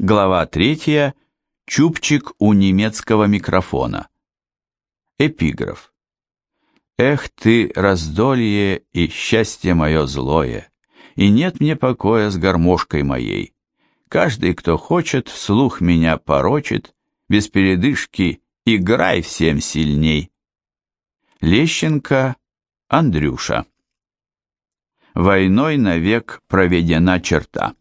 Глава 3. Чубчик у немецкого микрофона. Эпиграф. Эх ты, раздолье и счастье мое злое, и нет мне покоя с гармошкой моей. Каждый, кто хочет, вслух меня порочит, без передышки играй всем сильней. Лещенко, Андрюша. Войной навек проведена черта.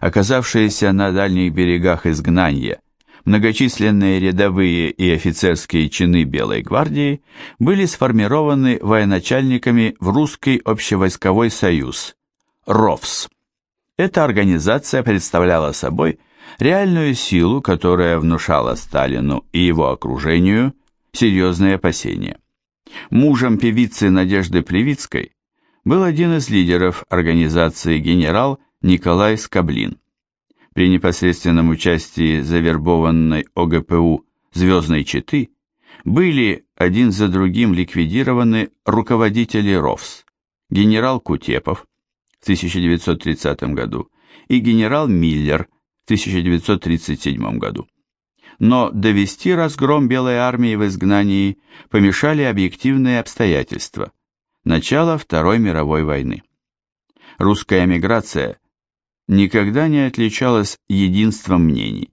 Оказавшиеся на дальних берегах изгнания, многочисленные рядовые и офицерские чины Белой гвардии были сформированы военачальниками в Русский общевойсковой союз, РОВС. Эта организация представляла собой реальную силу, которая внушала Сталину и его окружению серьезные опасения. Мужем певицы Надежды Плевицкой был один из лидеров организации генерал Николай Скоблин. При непосредственном участии завербованной ОГПУ «Звездной Четы» были один за другим ликвидированы руководители РОВС, генерал Кутепов в 1930 году и генерал Миллер в 1937 году. Но довести разгром Белой армии в изгнании помешали объективные обстоятельства – начало Второй мировой войны. Русская эмиграция никогда не отличалась единством мнений,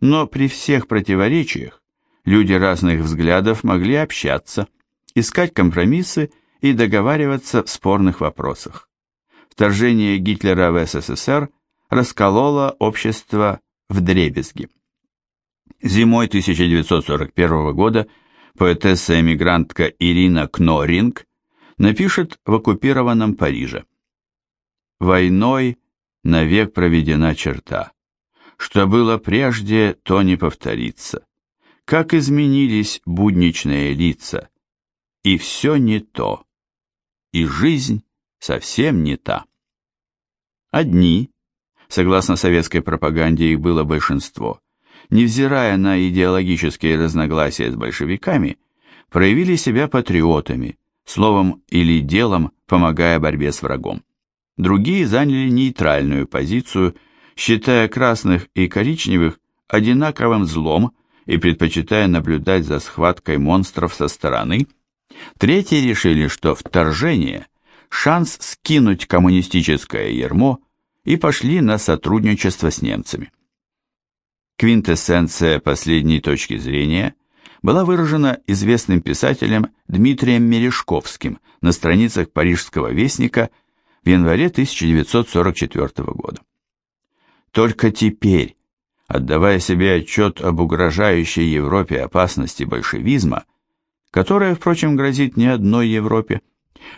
но при всех противоречиях люди разных взглядов могли общаться, искать компромиссы и договариваться в спорных вопросах. Вторжение Гитлера в СССР раскололо общество в дребезги. Зимой 1941 года поэтесса-эмигрантка Ирина Кноринг напишет в оккупированном Париже. «Войной навек проведена черта. Что было прежде, то не повторится. Как изменились будничные лица. И все не то. И жизнь совсем не та. Одни, согласно советской пропаганде их было большинство, невзирая на идеологические разногласия с большевиками, проявили себя патриотами, словом или делом помогая борьбе с врагом. Другие заняли нейтральную позицию, считая красных и коричневых одинаковым злом и предпочитая наблюдать за схваткой монстров со стороны. Третьи решили, что вторжение – шанс скинуть коммунистическое ярмо и пошли на сотрудничество с немцами. Квинтэссенция последней точки зрения была выражена известным писателем Дмитрием Мережковским на страницах Парижского вестника – в январе 1944 года. Только теперь, отдавая себе отчет об угрожающей Европе опасности большевизма, которая, впрочем, грозит не одной Европе,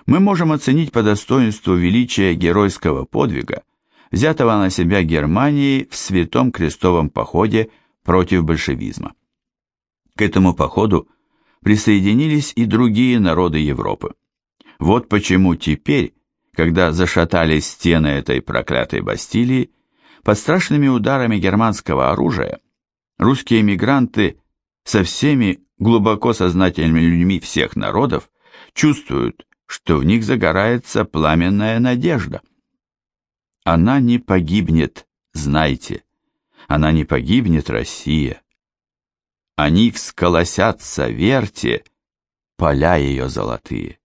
мы можем оценить по достоинству величия геройского подвига, взятого на себя Германией в Святом Крестовом походе против большевизма. К этому походу присоединились и другие народы Европы. Вот почему теперь когда зашатались стены этой проклятой Бастилии, под страшными ударами германского оружия, русские эмигранты со всеми глубоко сознательными людьми всех народов чувствуют, что в них загорается пламенная надежда. Она не погибнет, знайте. Она не погибнет, Россия. Они всколосятся, верьте, поля ее золотые.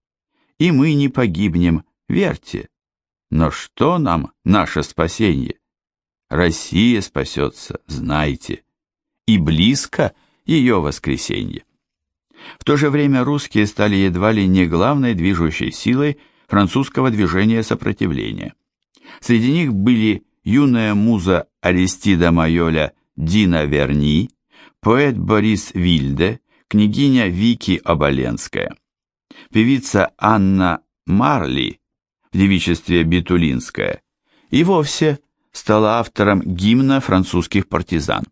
И мы не погибнем, верьте. Но что нам наше спасение? Россия спасется, знайте, и близко ее воскресенье. В то же время русские стали едва ли не главной движущей силой французского движения сопротивления. Среди них были юная муза Аристида Майоля Дина Верни, поэт Борис Вильде, княгиня Вики Оболенская, певица Анна Марли в девичестве Битулинская, и вовсе стала автором гимна французских партизан.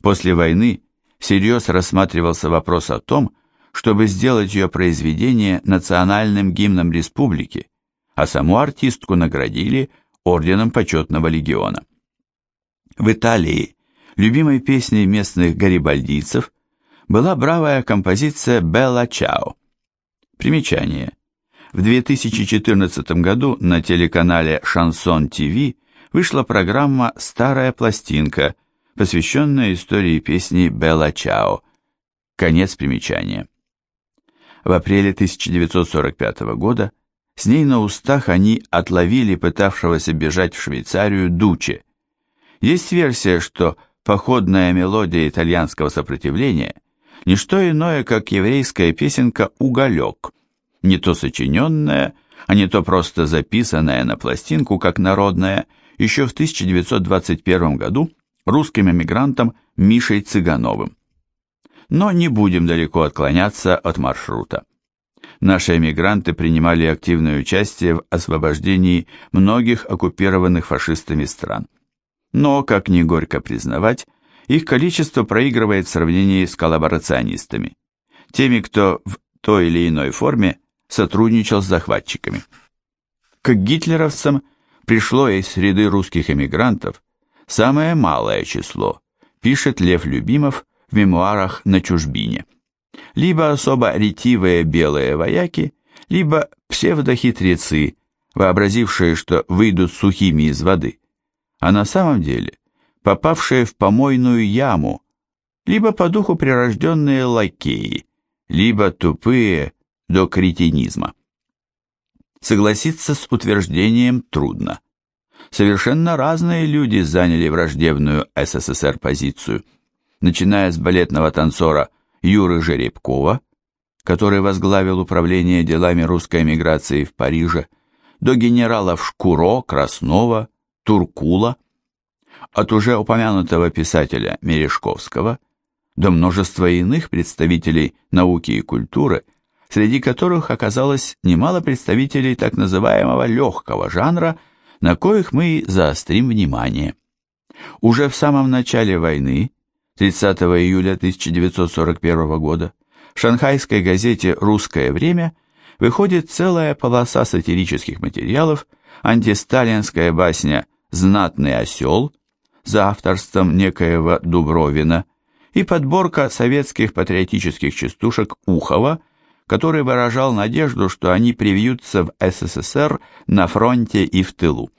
После войны всерьез рассматривался вопрос о том, чтобы сделать ее произведение национальным гимном республики, а саму артистку наградили орденом почетного легиона. В Италии любимой песней местных гарибальдийцев была бравая композиция «Белла Чао». Примечание. В 2014 году на телеканале Шансон ТВ вышла программа «Старая пластинка», посвященная истории песни «Белла Чао». Конец примечания. В апреле 1945 года с ней на устах они отловили пытавшегося бежать в Швейцарию Дуче. Есть версия, что походная мелодия итальянского сопротивления – не что иное, как еврейская песенка «Уголек», не то сочиненная, а не то просто записанная на пластинку как народная, еще в 1921 году русским эмигрантом Мишей Цыгановым. Но не будем далеко отклоняться от маршрута. Наши эмигранты принимали активное участие в освобождении многих оккупированных фашистами стран. Но, как ни горько признавать, их количество проигрывает в сравнении с коллаборационистами, теми, кто в той или иной форме сотрудничал с захватчиками. К гитлеровцам пришло из среды русских эмигрантов самое малое число, пишет Лев Любимов в мемуарах «На чужбине». Либо особо ретивые белые вояки, либо псевдохитрецы, вообразившие, что выйдут сухими из воды, а на самом деле попавшие в помойную яму, либо по духу прирожденные лакеи, либо тупые до кретинизма. Согласиться с утверждением трудно. Совершенно разные люди заняли враждебную СССР позицию, начиная с балетного танцора Юры Жеребкова, который возглавил управление делами русской эмиграции в Париже, до генералов Шкуро, Краснова, Туркула, от уже упомянутого писателя Мережковского до множества иных представителей науки и культуры – среди которых оказалось немало представителей так называемого легкого жанра, на коих мы и заострим внимание. Уже в самом начале войны, 30 июля 1941 года, в шанхайской газете «Русское время» выходит целая полоса сатирических материалов, антисталинская басня «Знатный осел» за авторством некоего Дубровина и подборка советских патриотических частушек Ухова – который выражал надежду, что они привьются в СССР на фронте и в тылу.